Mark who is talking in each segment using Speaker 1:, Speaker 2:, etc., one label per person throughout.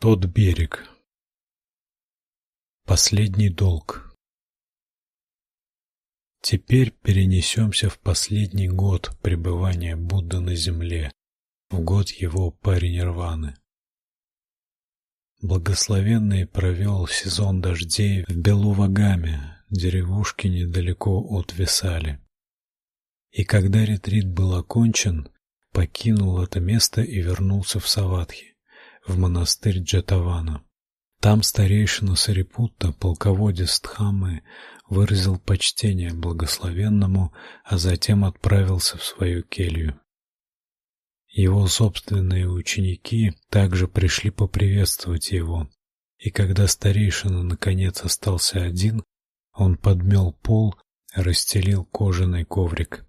Speaker 1: Тот берег. Последний долг. Теперь перенесемся в последний год пребывания Будды на земле, в год его паринирваны. Благословенный провел сезон дождей в Белувагаме, деревушке недалеко от Висали. И когда ретрит был окончен, покинул это место и вернулся в Саватхи в монастырь Джатавана. Там старейшина Сарипутта, полководец Дхаммы, выразил почтение благословенному, а затем отправился в свою келью. Его собственные ученики также пришли поприветствовать его. И когда старейшина наконец остался один, он подмел пол, расстелил кожаный коврик.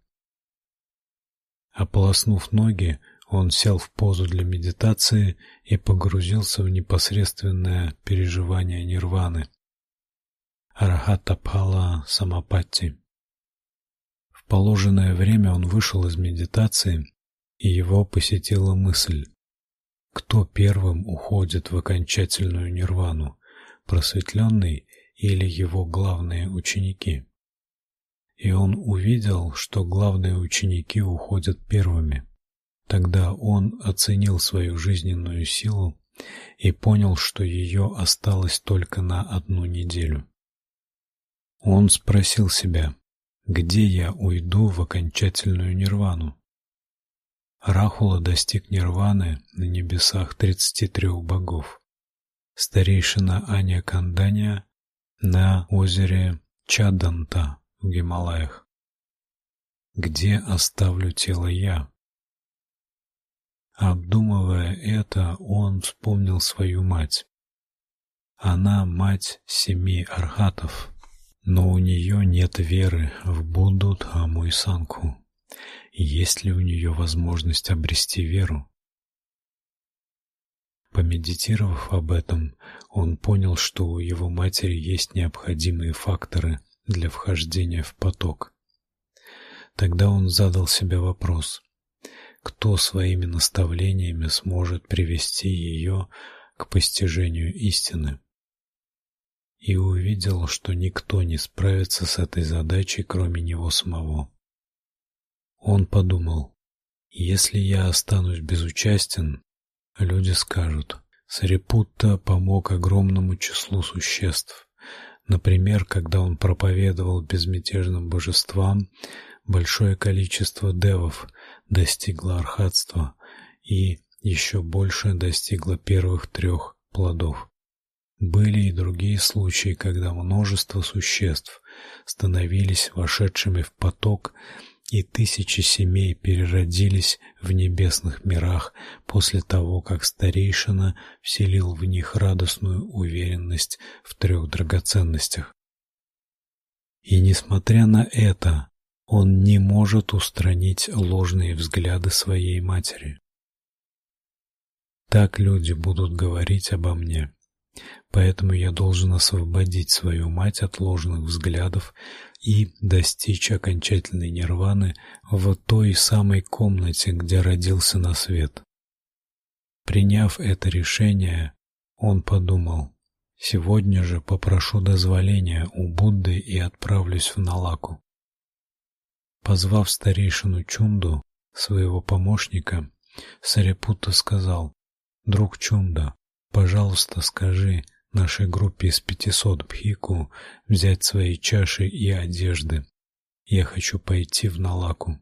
Speaker 1: Ополоснув ноги, он сел в позу для медитации и погрузился в непосредственное переживание нирваны. Арахатапала самапатти. В положенное время он вышел из медитации, и его посетила мысль: кто первым уходит в окончательную нирвану, просветленный или его главные ученики? И он увидел, что главные ученики уходят первыми. Тогда он оценил свою жизненную силу и понял, что ее осталось только на одну неделю. Он спросил себя: где я уйду в окончательную нирвану? Рахула достиг нирваны на небесах тридцати трех богов. Старейшина Аня Кандания на озере Чаданта в Гималаях. Где оставлю тело я? Обдумывая это, он вспомнил свою мать. Она мать семи архатов, но у нее нет веры в Будду, Сангху. Есть ли у нее возможность обрести веру? Помедитировав об этом, он понял, что у его матери есть необходимые факторы для вхождения в поток. Тогда он задал себе вопрос: кто своими наставлениями сможет привести ее к постижению истины. И увидел, что никто не справится с этой задачей, кроме него самого. Он подумал: если я останусь безучастен, люди скажут: Сарипутта помог огромному числу существ. Например, когда он проповедовал безмятежным божествам, большое количество девов достигло архатства и еще больше достигло первых трех плодов. Были и другие случаи, когда множество существ становились вошедшими в поток, и тысячи семей переродились в небесных мирах после того, как старейшина вселил в них радостную уверенность в трех драгоценностях. И несмотря на это, он не может устранить ложные взгляды своей матери. Так люди будут говорить обо мне. Поэтому я должен освободить свою мать от ложных взглядов и достичь окончательной нирваны в той самой комнате, где родился на свет. Приняв это решение, он подумал: сегодня же попрошу дозволения у Будды и отправлюсь в Налаку. Позвав старейшину Чунду, своего помощника, Сарипутта сказал: "Друг Чунда, пожалуйста, скажи нашей группе из пятисот бхикку взять свои чаши и одежды. Я хочу пойти в Налаку".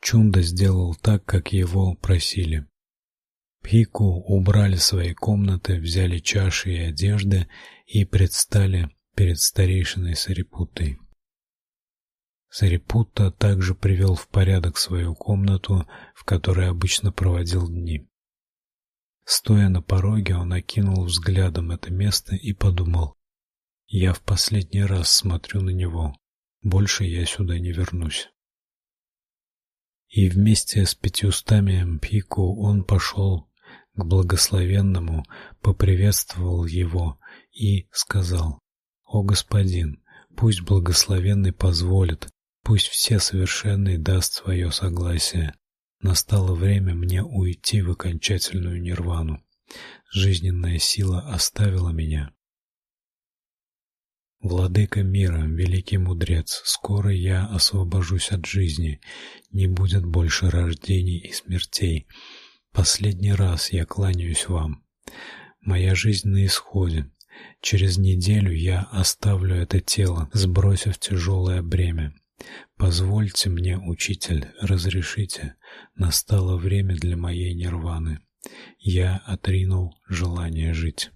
Speaker 1: Чунда сделал так, как его просили. Бхикку убрали свои комнаты, взяли чаши и одежды и предстали перед старейшиной Сарипуттой. Сарипутта также привел в порядок свою комнату, в которой обычно проводил дни. Стоя на пороге, он окинул взглядом это место и подумал: я в последний раз смотрю на него. Больше я сюда не вернусь. И вместе с пятьюстами мпику он пошел к благословенному, поприветствовал его и сказал: "О господин, пусть благословенный позволит, Пусть все совершенный даст свое согласие. Настало время мне уйти в окончательную нирвану. Жизненная сила оставила меня. Владыка мира, великий мудрец, скоро я освобожусь от жизни, не будет больше рождений и смертей. Последний раз я кланяюсь вам. Моя жизнь на исходе. Через неделю я оставлю это тело, сбросив тяжелое бремя. Позвольте мне, учитель, разрешите, настало время для моей нирваны. Я отринул желание жить.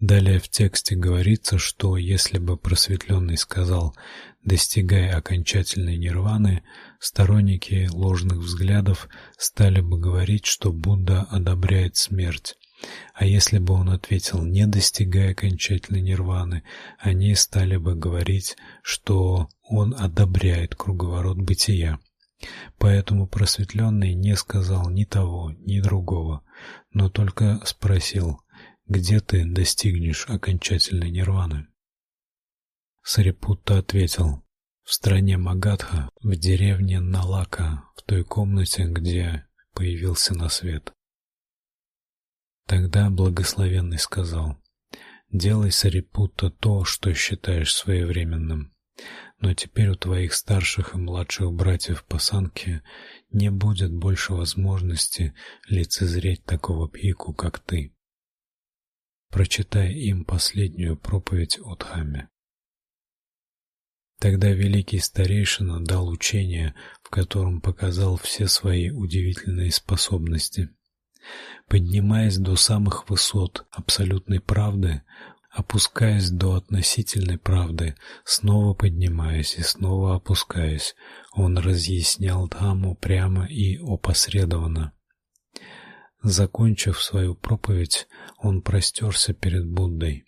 Speaker 1: Далее в тексте говорится, что если бы просветленный сказал: "Достигай окончательной нирваны", сторонники ложных взглядов стали бы говорить, что Будда одобряет смерть. А если бы он ответил: "Не достигай окончательной нирваны", они стали бы говорить, что он одобряет круговорот бытия. Поэтому просветленный не сказал ни того, ни другого, но только спросил: где ты достигнешь окончательной нирваны? Сарипутта ответил: в стране Магадха, в деревне Налака, в той комнате, где появился на свет. Тогда благословенный сказал: "Делай, Сарипутта, то, что считаешь своевременным. Но теперь у твоих старших и младших братьев по санке не будет больше возможности лицезреть такого пику, как ты прочитая им последнюю проповедь о Дхамме. Тогда великий старейшина дал учение, в котором показал все свои удивительные способности. Поднимаясь до самых высот абсолютной правды, опускаясь до относительной правды, снова поднимаясь и снова опускаясь, он разъяснял Дхамму прямо и опосредованно. Закончив свою проповедь, он простерся перед Буддой.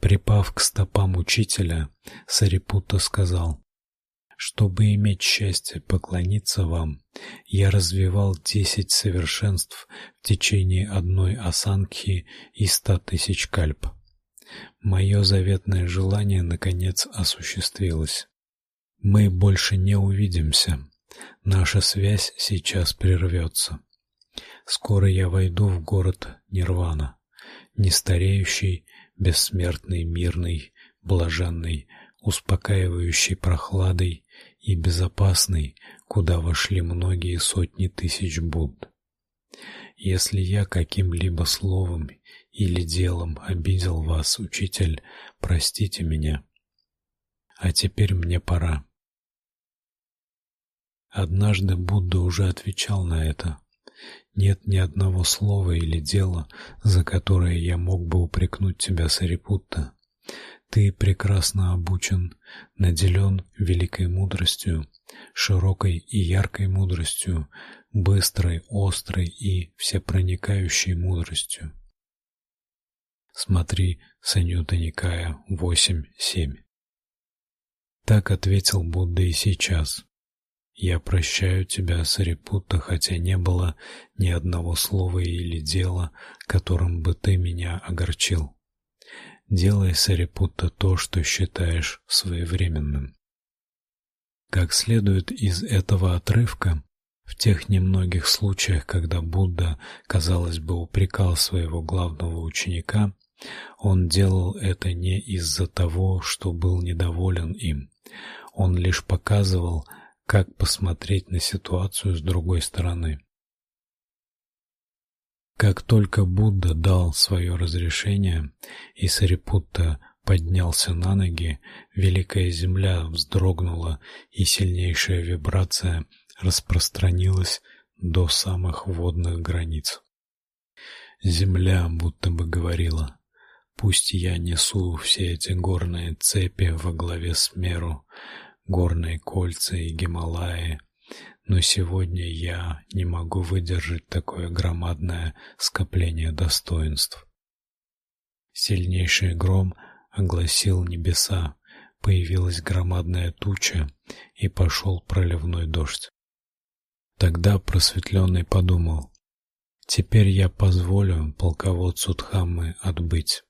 Speaker 1: Припав к стопам учителя, Сарипутта сказал: чтобы иметь счастье поклониться вам, я развивал десять совершенств в течение одной асанхи и ста тысяч кальп. Мое заветное желание наконец осуществилось. Мы больше не увидимся. Наша связь сейчас прервется. Скоро я войду в город Нирвана, нестареющий, бессмертный, мирный, блаженный, успокаивающий прохладой и безопасный, куда вошли многие сотни тысяч Будд. Если я каким-либо словом или делом обидел вас, учитель, простите меня. А теперь мне пора. Однажды Будда уже отвечал на это. Нет ни одного слова или дела, за которое я мог бы упрекнуть тебя, Сарипутта. Ты прекрасно обучен, наделен великой мудростью, широкой и яркой мудростью, быстрой, острой и всепроникающей мудростью. Смотри Санюта Никая 8.7. Так ответил Будда и сейчас. Я прощаю тебя, Сарипутта, хотя не было ни одного слова или дела, которым бы ты меня огорчил. Делай, Сарипутта, то, что считаешь своевременным. Как следует из этого отрывка, в тех немногих случаях, когда Будда, казалось бы, упрекал своего главного ученика, он делал это не из-за того, что был недоволен им. Он лишь показывал, как посмотреть на ситуацию с другой стороны. Как только Будда дал свое разрешение, и Сарипутта поднялся на ноги, великая земля вздрогнула, и сильнейшая вибрация распространилась до самых водных границ. Земля будто бы говорила: "Пусть я несу все эти горные цепи во главе с Меру, горные кольца и Гималаи, но сегодня я не могу выдержать такое громадное скопление достоинств. Сильнейший гром огласил небеса, появилась громадная туча и пошел проливной дождь. Тогда просветленный подумал: теперь я позволю полководцу Дхаммы отбыть.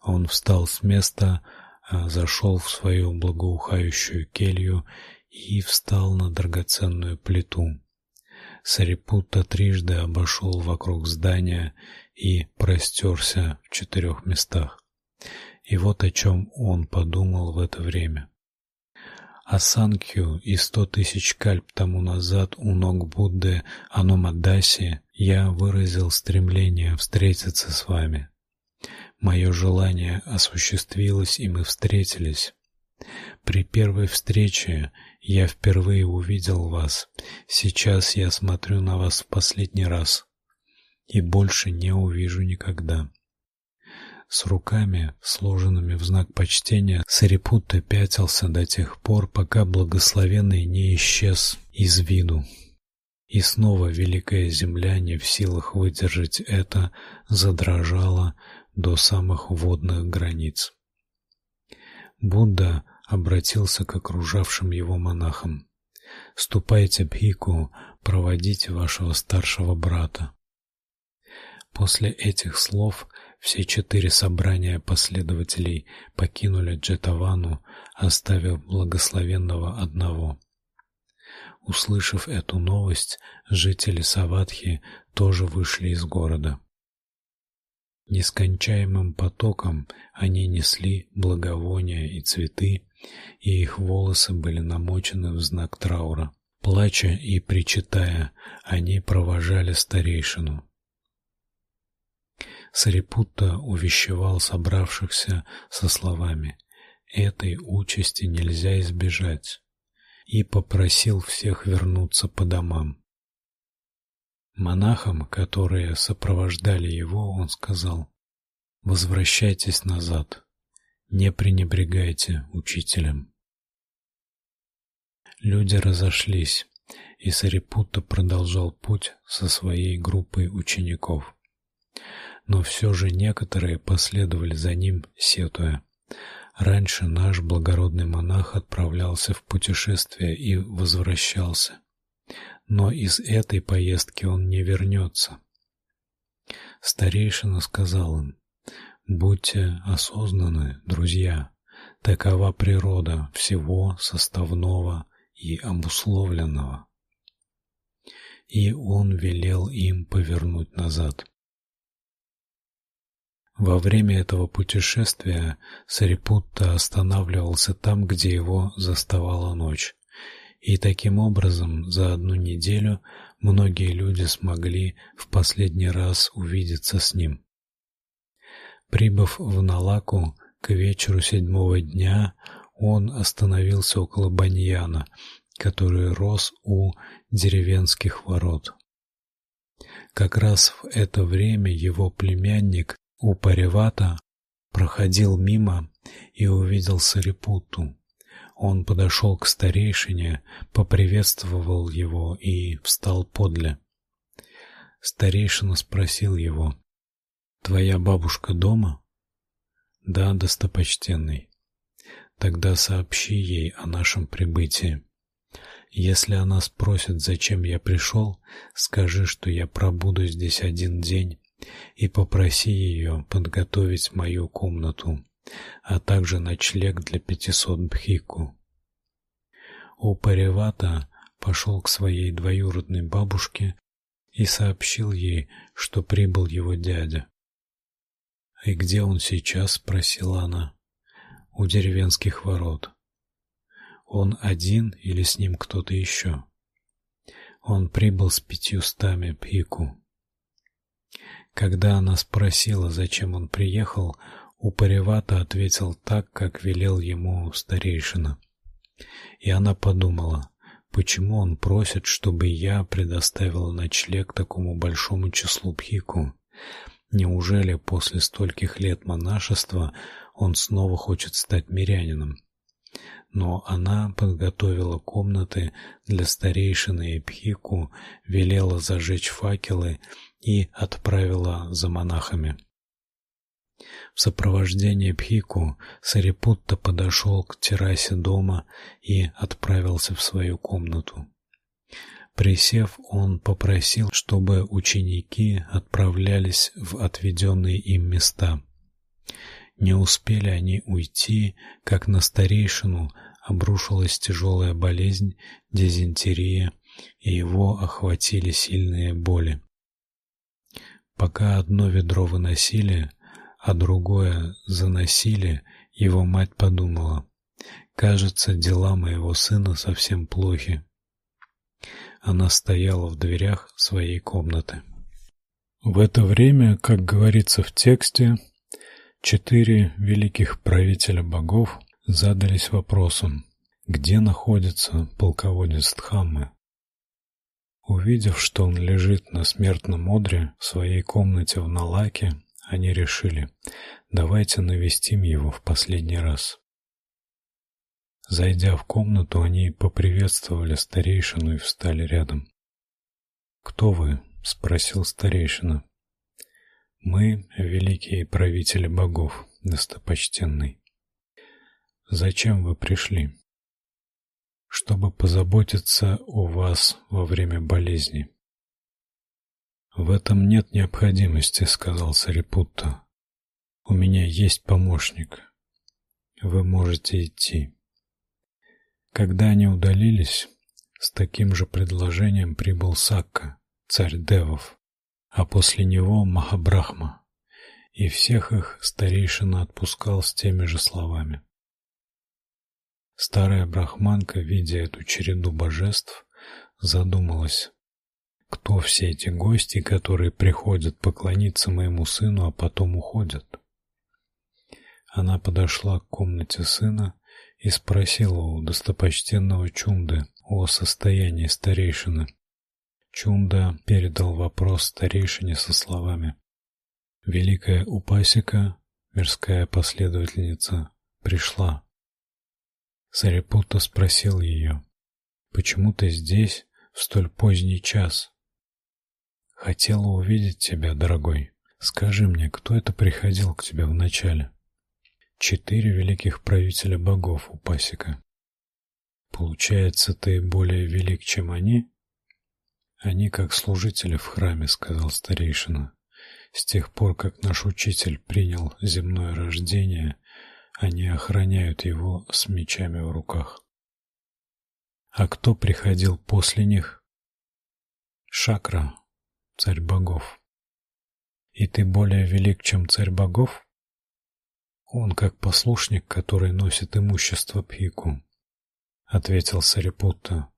Speaker 1: Он встал с места, а, зашел в свою благоухающую келью и встал на драгоценную плиту. Сарипутта трижды обошел вокруг здания и простерся в четырех местах. И вот о чем он подумал в это время. О Санкью и сто тысяч кальп тому назад у ног Будды Анумадаси я выразил стремление встретиться с вами. Мое желание осуществилось, и мы встретились. При первой встрече я впервые увидел вас. Сейчас я смотрю на вас в последний раз и больше не увижу никогда. С руками, сложенными в знак почтения, Сарипутта пятился до тех пор, пока благословенный не исчез из виду. И снова великая земля, не в силах выдержать это, задрожала до самых водных границ. Будда обратился к окружавшим его монахам: "Ступайте, Бхикку, проводите вашего старшего брата". После этих слов все четыре собрания последователей покинули Джетавану, оставив благословенного одного. Услышав эту новость, жители Саватхи тоже вышли из города. Нескончаемым потоком они несли благовония и цветы, и их волосы были намочены в знак траура. Плача и причитая, они провожали старейшину. Сарипутта увещевал собравшихся со словами: "Этой участи нельзя избежать", и попросил всех вернуться по домам. Монахам, которые сопровождали его, он сказал: "Возвращайтесь назад. Не пренебрегайте учителем". Люди разошлись, и Сарипутта продолжал путь со своей группой учеников но все же некоторые последовали за ним, сетуя: "Раньше наш благородный монах отправлялся в путешествие и возвращался, но из этой поездки он не вернется». Старейшина сказал им: "Будьте осознаны, друзья. Такова природа всего составного и обусловленного". И он велел им повернуть назад. Во время этого путешествия Сарипутта останавливался там, где его заставала ночь. И таким образом за одну неделю многие люди смогли в последний раз увидеться с ним. Прибыв в Налаку к вечеру седьмого дня, он остановился около баньяна, который рос у деревенских ворот. Как раз в это время его племянник у Паривата проходил мимо и увидел Сарипутту. Он подошел к старейшине, поприветствовал его и встал подле. Старейшина спросил его: "Твоя бабушка дома?" "Да, достопочтенный". "Тогда сообщи ей о нашем прибытии. Если она спросит, зачем я пришел, скажи, что я пробуду здесь один день и попроси ее подготовить мою комнату, а также ночлег для пятисот бхикку. Упаревата пошел к своей двоюродной бабушке и сообщил ей, что прибыл его дядя. "И где он сейчас?" спросила она. "У деревенских ворот. Он один или с ним кто-то еще?» Он прибыл с пятьюстами бхикку. Когда она спросила, зачем он приехал, Упаревато ответил так, как велел ему старейшина. И она подумала, почему он просит, чтобы я предоставила ночлег такому большому числу пхику? Неужели после стольких лет монашества он снова хочет стать мирянином? но она подготовила комнаты для старейшины и пхику, велела зажечь факелы и отправила за монахами. В сопровождении Пхику Сарипутта подошел к террасе дома и отправился в свою комнату. Присев, он попросил, чтобы ученики отправлялись в отведенные им места. Не успели они уйти, как на старейшину обрушилась тяжелая болезнь, дизентерия, и его охватили сильные боли. Пока одно ведро выносили, а другое заносили, его мать подумала: "Кажется, дела моего сына совсем плохи". Она стояла в дверях своей комнаты. В это время, как говорится в тексте, четыре великих правителя богов задались вопросом: где находится полководец Дхаммы? Увидев, что он лежит на смертном одре в своей комнате в Налаке, они решили: давайте навестим его в последний раз. Зайдя в комнату, они поприветствовали старейшину и встали рядом. "Кто вы?" спросил старейшина. "Мы великие правители богов, достопочтенный. Зачем вы пришли?" "Чтобы позаботиться о вас во время болезни." В этом нет необходимости, сказал Сарипутта. У меня есть помощник. Вы можете идти. Когда они удалились, с таким же предложением прибыл Сакка, царь девов, а после него Махабрахма, и всех их старейшина отпускал с теми же словами. Старая брахманка, видя эту череду божеств, задумалась: кто все эти гости, которые приходят поклониться моему сыну, а потом уходят? Она подошла к комнате сына и спросила у достопочтенного Чунды о состоянии старейшины. Чунда передал вопрос старейшине со словами: Великая Упасика, мирская последовательница, пришла. Сарипутта спросил ее: "Почему ты здесь в столь поздний час?" Хотела увидеть тебя, дорогой. Скажи мне, кто это приходил к тебе вначале? Четыре великих правителя богов у пасека. Получается, ты более велик, чем они? Они как служители в храме, сказал старейшина. С тех пор, как наш учитель принял земное рождение, они охраняют его с мечами в руках. А кто приходил после них? Шакра, царь богов. И ты более велик, чем царь богов? Он как послушник, который носит имущество Пхику, ответил Сарипутта.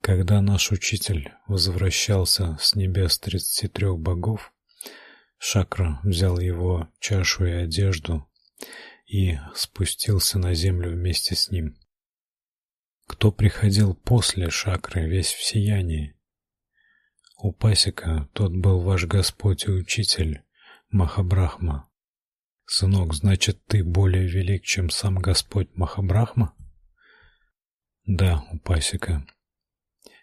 Speaker 1: Когда наш учитель возвращался с небес тридцати трех богов, Шакра взял его чашу и одежду и спустился на землю вместе с ним. Кто приходил после Шакры весь в сиянии? У пасека тот был ваш Господь и учитель Махабрахма. Сынок, значит, ты более велик, чем сам Господь Махабрахма? Да, у пасека.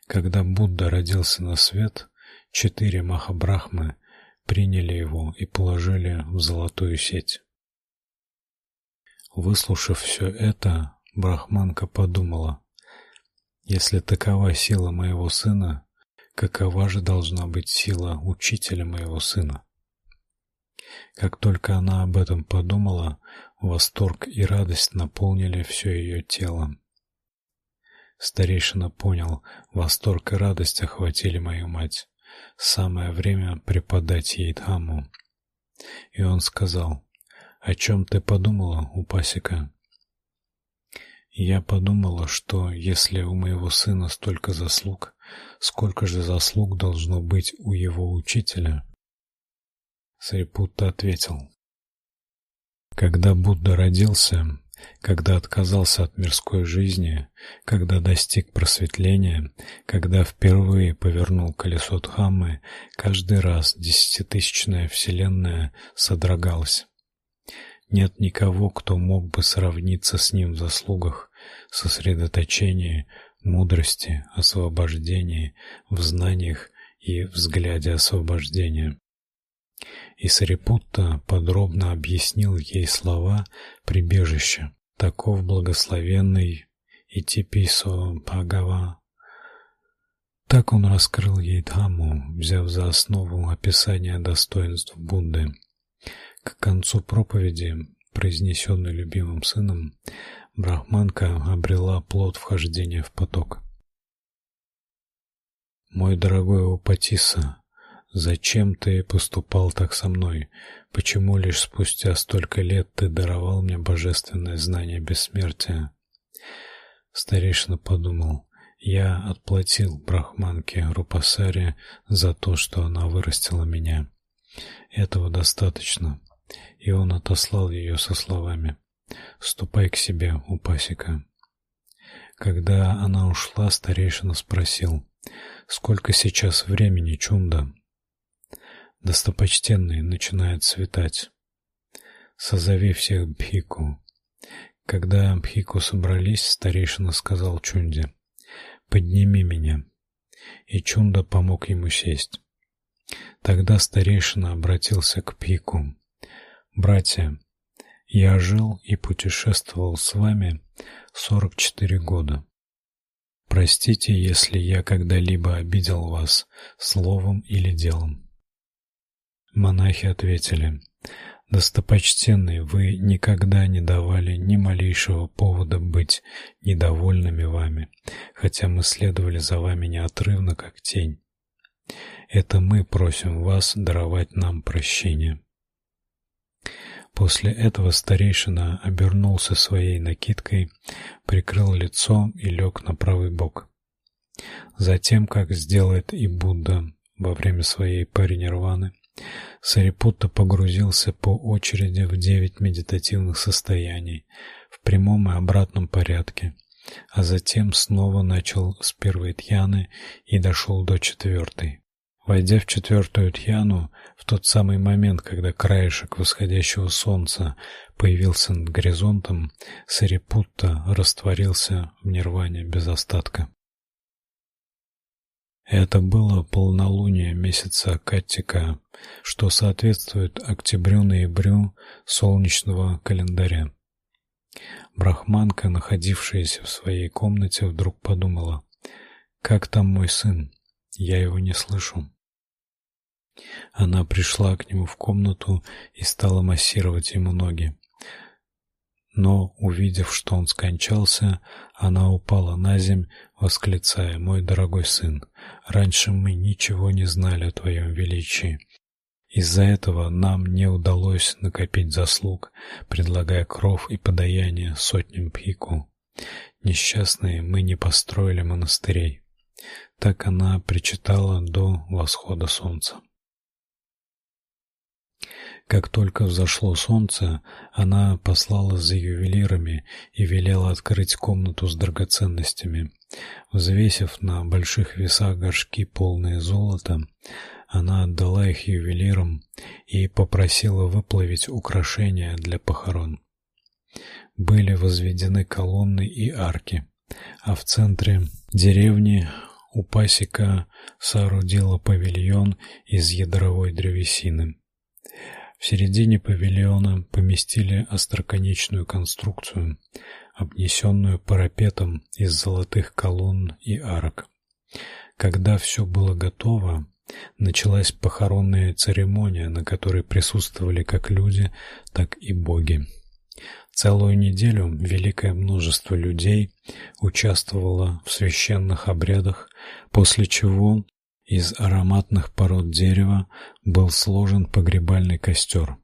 Speaker 1: Когда Будда родился на свет, четыре Махабрахмы приняли его и положили в золотую сеть. Выслушав все это, брахманка подумала: если такова сила моего сына, какова же должна быть сила учителя моего сына. Как только она об этом подумала, восторг и радость наполнили все ее тело. Старейшина понял, восторг и радость охватили мою мать. Самое время преподать ей Дхамму. И он сказал: "О чем ты подумала, Упасика?" Я подумала, что если у моего сына столько заслуг, сколько же заслуг должно быть у его учителя? Сарипутта ответил: Когда Будда родился, когда отказался от мирской жизни, когда достиг просветления, когда впервые повернул колесо Дхаммы, каждый раз десятитысячная вселенная содрогалась. Нет никого, кто мог бы сравниться с ним в заслугах, сосредоточении, мудрости, освобождении, в знаниях и взгляде освобождения. И Сарипутта подробно объяснил ей слова прибежища. Таков благословенный Итиписо Бхагава. Так он раскрыл ей Дхамму, взяв за основу описание достоинств Будды. К концу проповеди, произнесенной любимым сыном, брахманка обрела плод вхождения в поток. Мой дорогой Упатиса, зачем ты поступал так со мной? Почему лишь спустя столько лет ты даровал мне божественное знание бессмертия? Старейшина подумал: я отплатил брахманке Рупасаре за то, что она вырастила меня. Этого достаточно. И он отослал ее со словами: "Ступай к себе, Упасика". Когда она ушла, старейшина спросил: "Сколько сейчас времени, Чунда?" Достопочтенный, начинает светать. Созови всех бхикку. Когда бхикку собрались, старейшина сказал Чунде: "Подними меня". И Чунда помог ему сесть. Тогда старейшина обратился к бхикку: "Братья, я жил и путешествовал с вами 44 года. Простите, если я когда-либо обидел вас словом или делом. Монахи ответили: Достопочтенный, вы никогда не давали ни малейшего повода быть недовольными вами, хотя мы следовали за вами неотрывно, как тень. Это мы просим вас даровать нам прощение. После этого старейшина обернулся своей накидкой, прикрыл лицо и лег на правый бок. Затем, как сделает и Будда во время своей паринирваны, Сарипутта погрузился по очереди в девять медитативных состояний в прямом и обратном порядке, а затем снова начал с первой тьяны и дошел до четвертой. Войдя в четвертую тьяну, в тот самый момент, когда краешек восходящего солнца появился над горизонтом, Сарипутта растворился в нирване без остатка. Это было полнолуние месяца Каттика, что соответствует октябрю-ноябрю солнечного календаря. Брахманка, находившаяся в своей комнате, вдруг подумала: "Как там мой сын? Я его не слышу". Она пришла к нему в комнату и стала массировать ему ноги. Но, увидев, что он скончался, она упала на земь, восклицая: "Мой дорогой сын, раньше мы ничего не знали о твоем величии. Из-за этого нам не удалось накопить заслуг, предлагая кров и подаяние сотням пику. Несчастные мы не построили монастырей". Так она причитала до восхода солнца. Как только взошло солнце, она послала за ювелирами и велела открыть комнату с драгоценностями. Взвесив на больших весах горшки полные золота, она отдала их ювелирам и попросила выплавить украшения для похорон. Были возведены колонны и арки, а в центре деревни у пасека соорудила павильон из ядровой древесины. В середине павильона поместили остроконечную конструкцию, обнесенную парапетом из золотых колонн и арок. Когда все было готово, началась похоронная церемония, на которой присутствовали как люди, так и боги. Целую неделю великое множество людей участвовало в священных обрядах, после чего из ароматных пород дерева был сложен погребальный костер.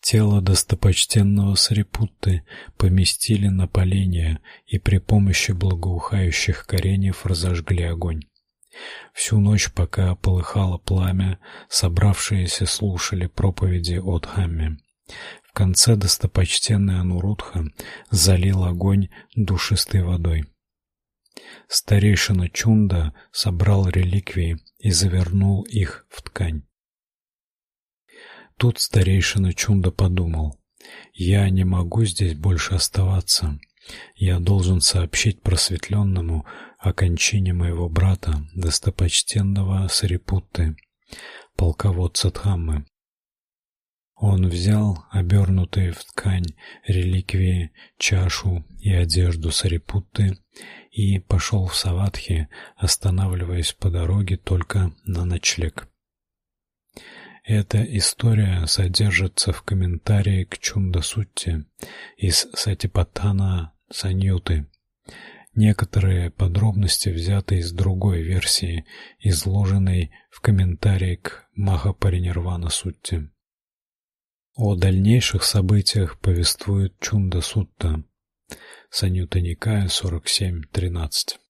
Speaker 1: Тело достопочтенного Сарипутты поместили на поленье и при помощи благоухающих кореньев разожгли огонь. Всю ночь, пока полыхало пламя, собравшиеся слушали проповеди от Хамме. В конце достопочтенный Анурудха залил огонь душистой водой. Старейшина Чунда собрал реликвии и завернул их в ткань. Тут старейшина Чунда подумал: я не могу здесь больше оставаться. Я должен сообщить просветленному о кончине моего брата, достопочтенного Сарипутты, полководца Дхаммы. Он взял обернутые в ткань реликвии, чашу и одежду Сарипутты и пошел в Саватхи, останавливаясь по дороге только на ночлег. Эта история содержится в комментарии к Чунда-сутте из Сатипатана Саньюты. Некоторые подробности взяты из другой версии, изложенной в комментарии к Махапаринирвана Сутте. О дальнейших событиях повествует Чунда Сутта. Санюта Никая 47.13.